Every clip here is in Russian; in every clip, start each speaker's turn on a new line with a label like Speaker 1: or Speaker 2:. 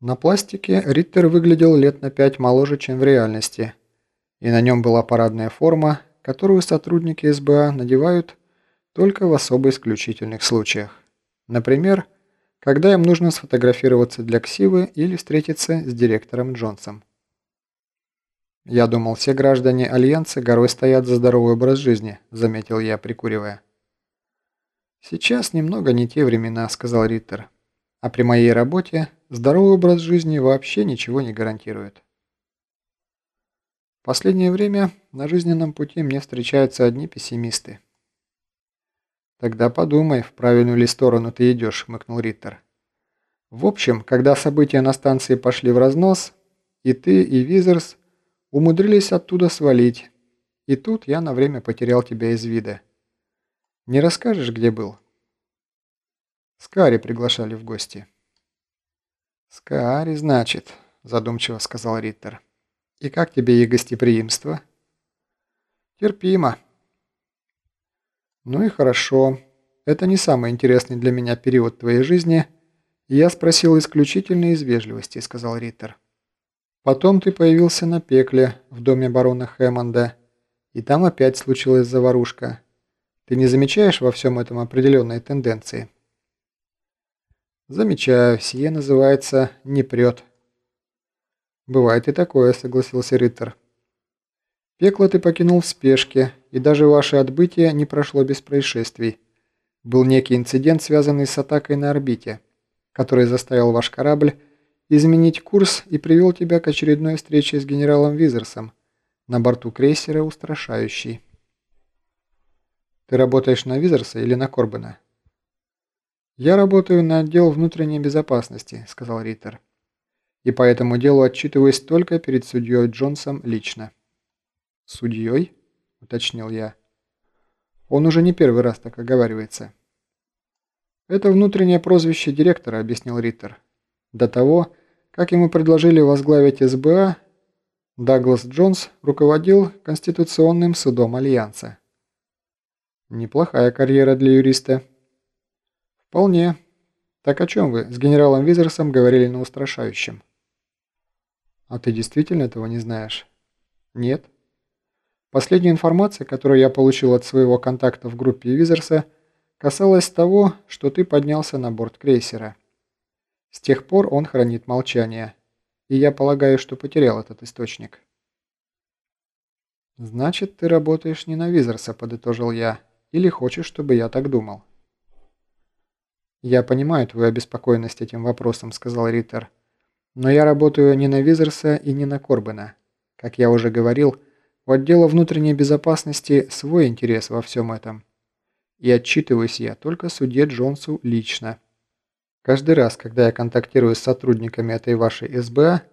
Speaker 1: На пластике Риттер выглядел лет на пять моложе, чем в реальности, и на нем была парадная форма, которую сотрудники СБА надевают только в особо исключительных случаях. Например, когда им нужно сфотографироваться для ксивы или встретиться с директором Джонсом. «Я думал, все граждане Альянса горой стоят за здоровый образ жизни», – заметил я, прикуривая. «Сейчас немного не те времена», – сказал Риттер. «А при моей работе здоровый образ жизни вообще ничего не гарантирует». Последнее время на жизненном пути мне встречаются одни пессимисты. «Тогда подумай, в правильную ли сторону ты идешь», – хмыкнул Риттер. «В общем, когда события на станции пошли в разнос, и ты, и Визерс умудрились оттуда свалить, и тут я на время потерял тебя из вида. Не расскажешь, где был?» Скари приглашали в гости. «Скари, значит», – задумчиво сказал Риттер. «И как тебе их гостеприимство?» «Терпимо», «Ну и хорошо. Это не самый интересный для меня период твоей жизни. Я спросил исключительно из вежливости», — сказал Риттер. «Потом ты появился на пекле в доме барона Хэммонда, и там опять случилась заварушка. Ты не замечаешь во всем этом определенной тенденции?» «Замечаю. Сие называется «не прет». «Бывает и такое», — согласился Риттер. Пекло ты покинул в спешке, и даже ваше отбытие не прошло без происшествий. Был некий инцидент, связанный с атакой на орбите, который заставил ваш корабль изменить курс и привел тебя к очередной встрече с генералом Визерсом на борту крейсера «Устрашающий». Ты работаешь на Визерса или на Корбена? «Я работаю на отдел внутренней безопасности», — сказал Риттер. «И по этому делу отчитываюсь только перед судьей Джонсом лично». «Судьей?» – уточнил я. «Он уже не первый раз так оговаривается». «Это внутреннее прозвище директора», – объяснил Риттер. «До того, как ему предложили возглавить СБА, Даглас Джонс руководил Конституционным судом Альянса». «Неплохая карьера для юриста». «Вполне. Так о чем вы с генералом Визерсом говорили на устрашающем?» «А ты действительно этого не знаешь?» «Нет». Последняя информация, которую я получил от своего контакта в группе Визерса, касалась того, что ты поднялся на борт крейсера. С тех пор он хранит молчание, и я полагаю, что потерял этот источник. «Значит, ты работаешь не на Визерса», — подытожил я, — «или хочешь, чтобы я так думал?» «Я понимаю твою обеспокоенность этим вопросом», — сказал Риттер. «Но я работаю не на Визерса и не на Корбена. Как я уже говорил, — у отдела внутренней безопасности свой интерес во всем этом. И отчитываюсь я только судье Джонсу лично. Каждый раз, когда я контактирую с сотрудниками этой вашей СБА,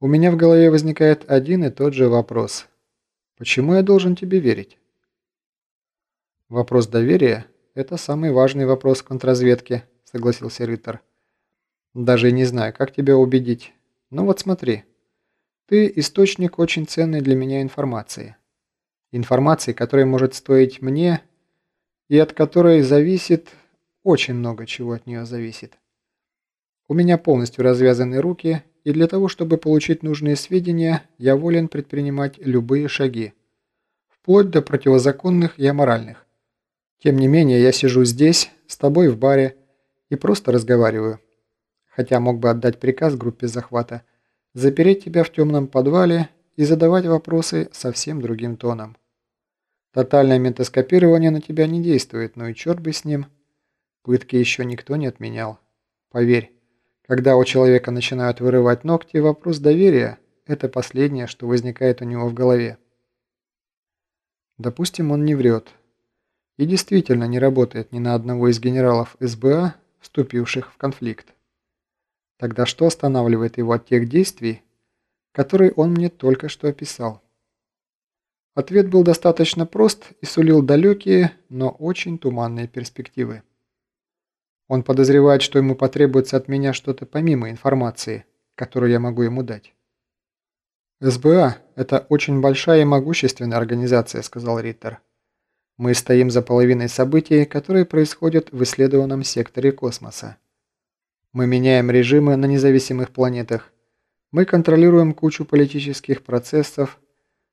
Speaker 1: у меня в голове возникает один и тот же вопрос. Почему я должен тебе верить? Вопрос доверия – это самый важный вопрос в контрразведке, согласился Риттер. Даже не знаю, как тебя убедить. Ну вот смотри. Ты источник очень ценной для меня информации. Информации, которая может стоить мне и от которой зависит очень много чего от нее зависит. У меня полностью развязаны руки, и для того, чтобы получить нужные сведения, я волен предпринимать любые шаги, вплоть до противозаконных и аморальных. Тем не менее, я сижу здесь, с тобой в баре, и просто разговариваю. Хотя мог бы отдать приказ группе захвата – запереть тебя в темном подвале и задавать вопросы совсем другим тоном. Тотальное ментоскопирование на тебя не действует, но и черт бы с ним. Пытки еще никто не отменял. Поверь, когда у человека начинают вырывать ногти, вопрос доверия – это последнее, что возникает у него в голове. Допустим, он не врет. И действительно не работает ни на одного из генералов СБА, вступивших в конфликт. Тогда что останавливает его от тех действий, которые он мне только что описал? Ответ был достаточно прост и сулил далекие, но очень туманные перспективы. Он подозревает, что ему потребуется от меня что-то помимо информации, которую я могу ему дать. «СБА – это очень большая и могущественная организация», – сказал Риттер. «Мы стоим за половиной событий, которые происходят в исследованном секторе космоса. Мы меняем режимы на независимых планетах. Мы контролируем кучу политических процессов,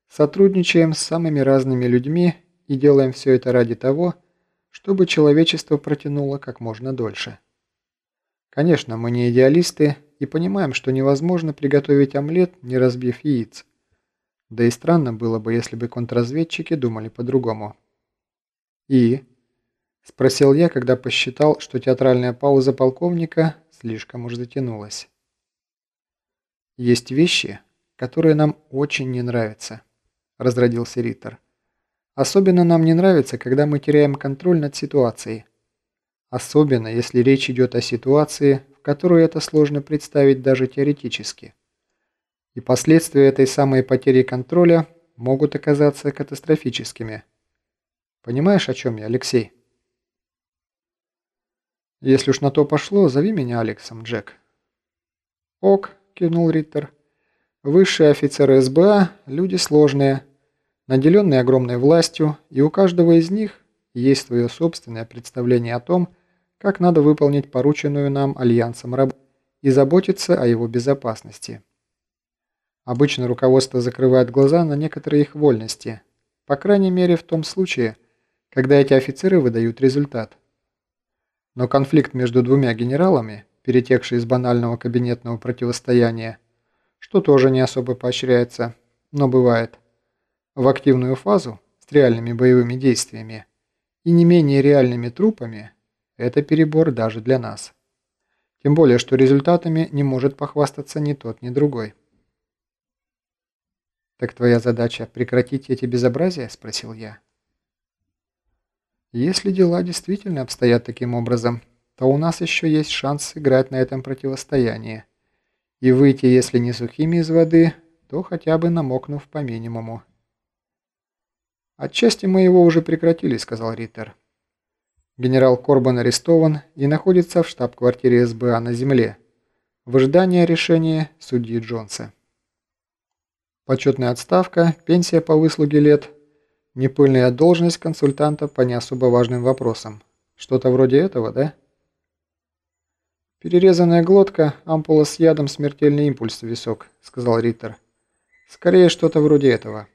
Speaker 1: сотрудничаем с самыми разными людьми и делаем все это ради того, чтобы человечество протянуло как можно дольше. Конечно, мы не идеалисты и понимаем, что невозможно приготовить омлет, не разбив яиц. Да и странно было бы, если бы контрразведчики думали по-другому. «И?» – спросил я, когда посчитал, что театральная пауза полковника слишком уж затянулась. «Есть вещи, которые нам очень не нравятся», – разродился Риттер. «Особенно нам не нравится, когда мы теряем контроль над ситуацией. Особенно, если речь идет о ситуации, в которой это сложно представить даже теоретически. И последствия этой самой потери контроля могут оказаться катастрофическими. Понимаешь, о чем я, Алексей?» «Если уж на то пошло, зови меня Алексом, Джек». «Ок», – кивнул Риттер. «Высшие офицеры СБА – люди сложные, наделенные огромной властью, и у каждого из них есть свое собственное представление о том, как надо выполнить порученную нам Альянсом работу и заботиться о его безопасности. Обычно руководство закрывает глаза на некоторые их вольности, по крайней мере в том случае, когда эти офицеры выдают результат. Но конфликт между двумя генералами, перетекший из банального кабинетного противостояния, что тоже не особо поощряется, но бывает, в активную фазу с реальными боевыми действиями и не менее реальными трупами, это перебор даже для нас. Тем более, что результатами не может похвастаться ни тот, ни другой. «Так твоя задача прекратить эти безобразия?» – спросил я. Если дела действительно обстоят таким образом, то у нас еще есть шанс сыграть на этом противостоянии и выйти, если не сухими из воды, то хотя бы намокнув по минимуму. «Отчасти мы его уже прекратили», — сказал Риттер. Генерал Корбан арестован и находится в штаб-квартире СБА на земле в ожидании решения судьи Джонса. Почетная отставка, пенсия по выслуге лет, Непыльная должность консультанта по не особо важным вопросам. Что-то вроде этого, да? «Перерезанная глотка, ампула с ядом, смертельный импульс в висок», — сказал Риттер. «Скорее что-то вроде этого».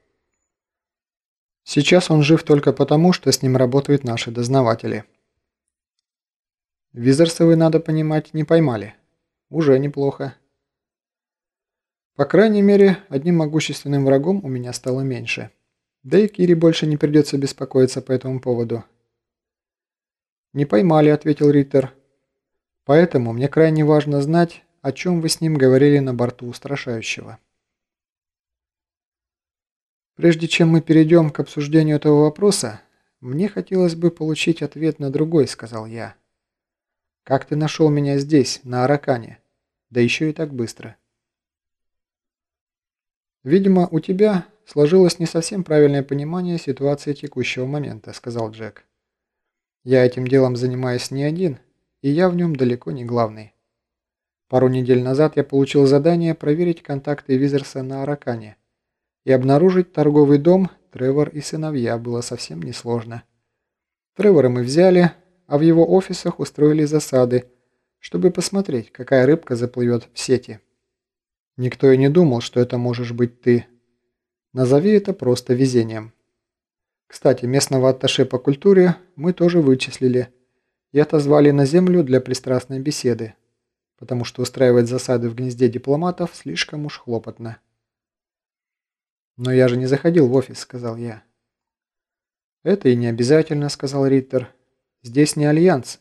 Speaker 1: Сейчас он жив только потому, что с ним работают наши дознаватели. Визерсовы, надо понимать, не поймали. Уже неплохо. По крайней мере, одним могущественным врагом у меня стало меньше. Да и Кире больше не придется беспокоиться по этому поводу. «Не поймали», — ответил Риттер. «Поэтому мне крайне важно знать, о чем вы с ним говорили на борту устрашающего». Прежде чем мы перейдем к обсуждению этого вопроса, мне хотелось бы получить ответ на другой, сказал я. Как ты нашел меня здесь, на Аракане? Да еще и так быстро. Видимо, у тебя сложилось не совсем правильное понимание ситуации текущего момента», — сказал Джек. «Я этим делом занимаюсь не один, и я в нем далеко не главный. Пару недель назад я получил задание проверить контакты Визерса на Аракане, и обнаружить торговый дом Тревор и сыновья было совсем несложно. Тревора мы взяли, а в его офисах устроили засады, чтобы посмотреть, какая рыбка заплывет в сети. Никто и не думал, что это можешь быть ты, Назови это просто везением. Кстати, местного атташе по культуре мы тоже вычислили и отозвали на землю для пристрастной беседы, потому что устраивать засады в гнезде дипломатов слишком уж хлопотно. «Но я же не заходил в офис», — сказал я. «Это и не обязательно», — сказал Риттер. «Здесь не Альянс.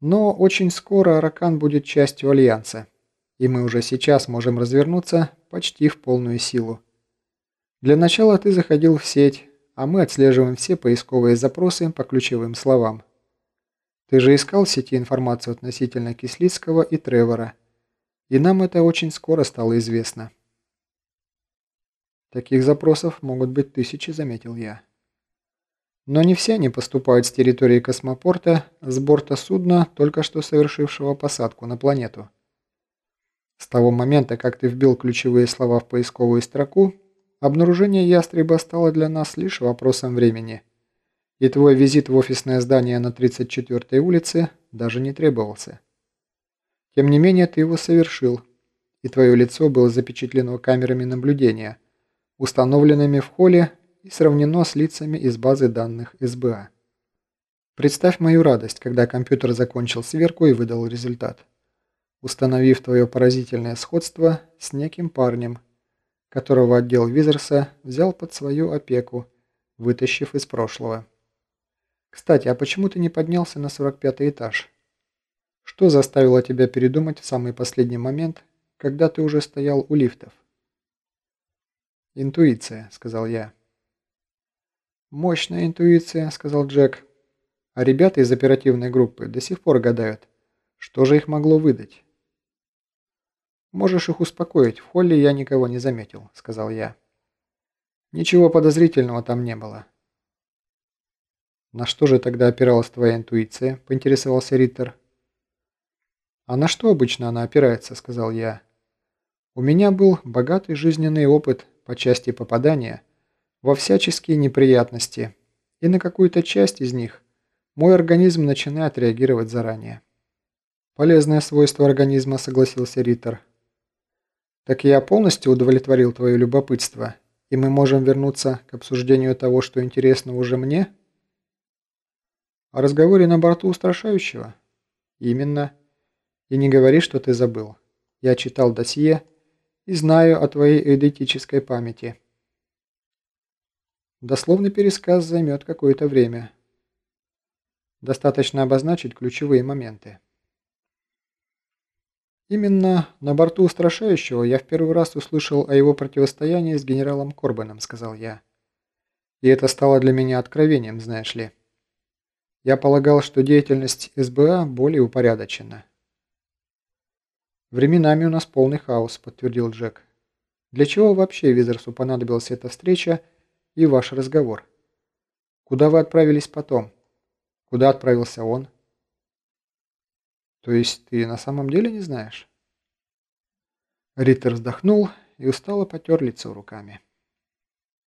Speaker 1: Но очень скоро Аракан будет частью Альянса, и мы уже сейчас можем развернуться почти в полную силу. Для начала ты заходил в сеть, а мы отслеживаем все поисковые запросы по ключевым словам. Ты же искал в сети информацию относительно Кислицкого и Тревора, и нам это очень скоро стало известно. Таких запросов могут быть тысячи, заметил я. Но не все они поступают с территории космопорта, с борта судна, только что совершившего посадку на планету. С того момента, как ты вбил ключевые слова в поисковую строку, Обнаружение ястреба стало для нас лишь вопросом времени. И твой визит в офисное здание на 34-й улице даже не требовался. Тем не менее, ты его совершил, и твое лицо было запечатлено камерами наблюдения, установленными в холле и сравнено с лицами из базы данных СБА. Представь мою радость, когда компьютер закончил сверку и выдал результат, установив твое поразительное сходство с неким парнем, которого отдел Визерса взял под свою опеку, вытащив из прошлого. Кстати, а почему ты не поднялся на 45 этаж? Что заставило тебя передумать в самый последний момент, когда ты уже стоял у лифтов? «Интуиция», — сказал я. «Мощная интуиция», — сказал Джек. А ребята из оперативной группы до сих пор гадают, что же их могло выдать. «Можешь их успокоить, в холле я никого не заметил», — сказал я. «Ничего подозрительного там не было». «На что же тогда опиралась твоя интуиция?» – поинтересовался Риттер. «А на что обычно она опирается?» – сказал я. «У меня был богатый жизненный опыт по части попадания во всяческие неприятности, и на какую-то часть из них мой организм начинает реагировать заранее». «Полезное свойство организма», – согласился Риттер. «Так я полностью удовлетворил твое любопытство, и мы можем вернуться к обсуждению того, что интересно уже мне?» О разговоре на борту устрашающего? Именно. И не говори, что ты забыл. Я читал досье и знаю о твоей эдетической памяти. Дословный пересказ займет какое-то время. Достаточно обозначить ключевые моменты. «Именно на борту устрашающего я в первый раз услышал о его противостоянии с генералом Корбаном», — сказал я. «И это стало для меня откровением, знаешь ли». Я полагал, что деятельность СБА более упорядочена. «Временами у нас полный хаос», – подтвердил Джек. «Для чего вообще Визерсу понадобилась эта встреча и ваш разговор? Куда вы отправились потом? Куда отправился он?» «То есть ты на самом деле не знаешь?» Риттер вздохнул и устало потер лицо руками.